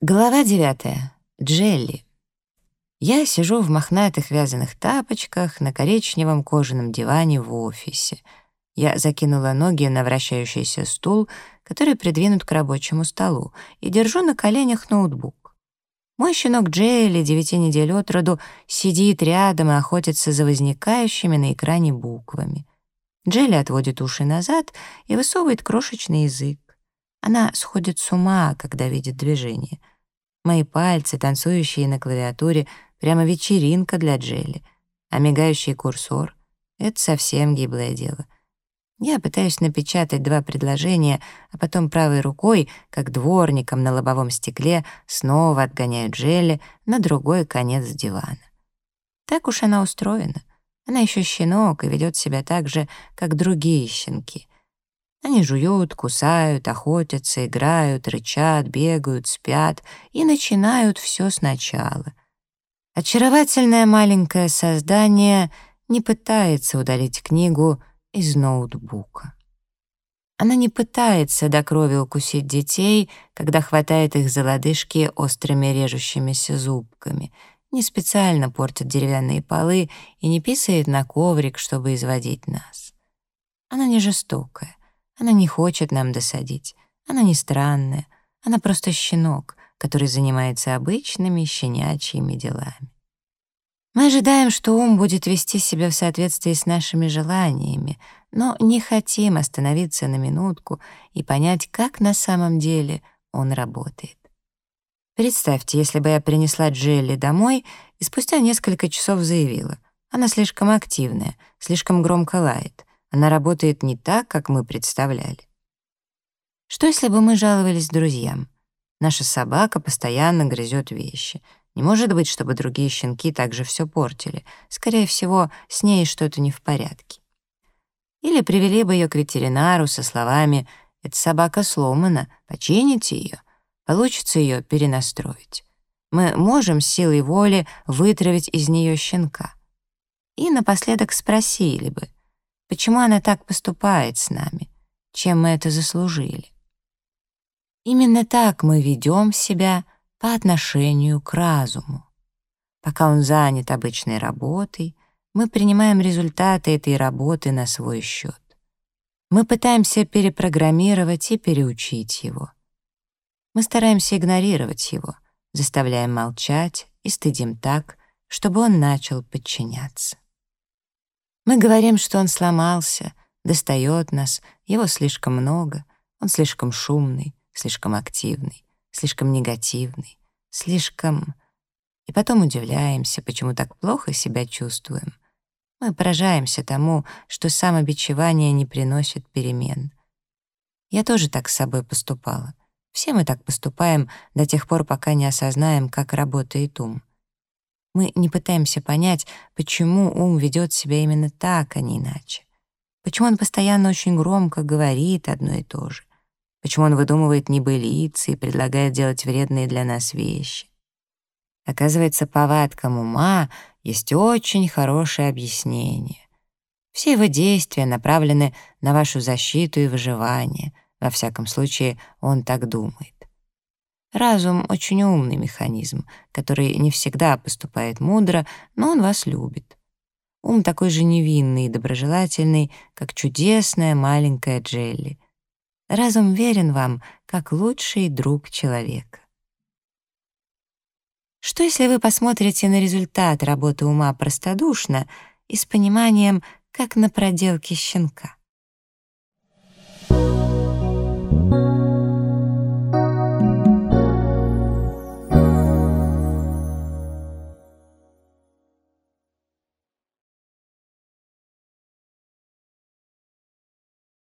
Глава девятая. Джелли. Я сижу в мохнатых вязаных тапочках на коричневом кожаном диване в офисе. Я закинула ноги на вращающийся стул, который придвинут к рабочему столу, и держу на коленях ноутбук. Мой щенок Джелли, девяти недель от роду, сидит рядом и охотится за возникающими на экране буквами. Джелли отводит уши назад и высовывает крошечный язык. Она сходит с ума, когда видит движение. Мои пальцы, танцующие на клавиатуре, прямо вечеринка для Джелли. А мигающий курсор — это совсем гиблое дело. Я пытаюсь напечатать два предложения, а потом правой рукой, как дворником на лобовом стекле, снова отгоняю Джелли на другой конец дивана. Так уж она устроена. Она еще щенок и ведет себя так же, как другие щенки. Они жуют, кусают, охотятся, играют, рычат, бегают, спят и начинают все сначала. Очаровательное маленькое создание не пытается удалить книгу из ноутбука. Она не пытается до крови укусить детей, когда хватает их за лодыжки острыми режущимися зубками, не специально портит деревянные полы и не писает на коврик, чтобы изводить нас. Она не жестокая. Она не хочет нам досадить. Она не странная. Она просто щенок, который занимается обычными щенячьими делами. Мы ожидаем, что ум будет вести себя в соответствии с нашими желаниями, но не хотим остановиться на минутку и понять, как на самом деле он работает. Представьте, если бы я принесла Джелли домой и спустя несколько часов заявила, она слишком активная, слишком громко лает. Она работает не так, как мы представляли. Что если бы мы жаловались друзьям? Наша собака постоянно грызет вещи. Не может быть, чтобы другие щенки также все портили. Скорее всего, с ней что-то не в порядке. Или привели бы ее к ветеринару со словами «Эта собака сломана, почините ее». Получится ее перенастроить. Мы можем силой воли вытравить из нее щенка. И напоследок спросили бы — Почему она так поступает с нами? Чем мы это заслужили? Именно так мы ведем себя по отношению к разуму. Пока он занят обычной работой, мы принимаем результаты этой работы на свой счет. Мы пытаемся перепрограммировать и переучить его. Мы стараемся игнорировать его, заставляем молчать и стыдим так, чтобы он начал подчиняться. Мы говорим, что он сломался, достает нас, его слишком много, он слишком шумный, слишком активный, слишком негативный, слишком... И потом удивляемся, почему так плохо себя чувствуем. Мы поражаемся тому, что самобичевание не приносит перемен. Я тоже так с собой поступала. Все мы так поступаем до тех пор, пока не осознаем, как работает ум. Мы не пытаемся понять, почему ум ведет себя именно так, а не иначе. Почему он постоянно очень громко говорит одно и то же. Почему он выдумывает небылицы и предлагает делать вредные для нас вещи. Оказывается, повадкам ума есть очень хорошее объяснение. Все его действия направлены на вашу защиту и выживание. Во всяком случае, он так думает. Разум — очень умный механизм, который не всегда поступает мудро, но он вас любит. Ум такой же невинный и доброжелательный, как чудесная маленькая Джелли. Разум верен вам, как лучший друг человека. Что если вы посмотрите на результат работы ума простодушно и с пониманием, как на проделки щенка?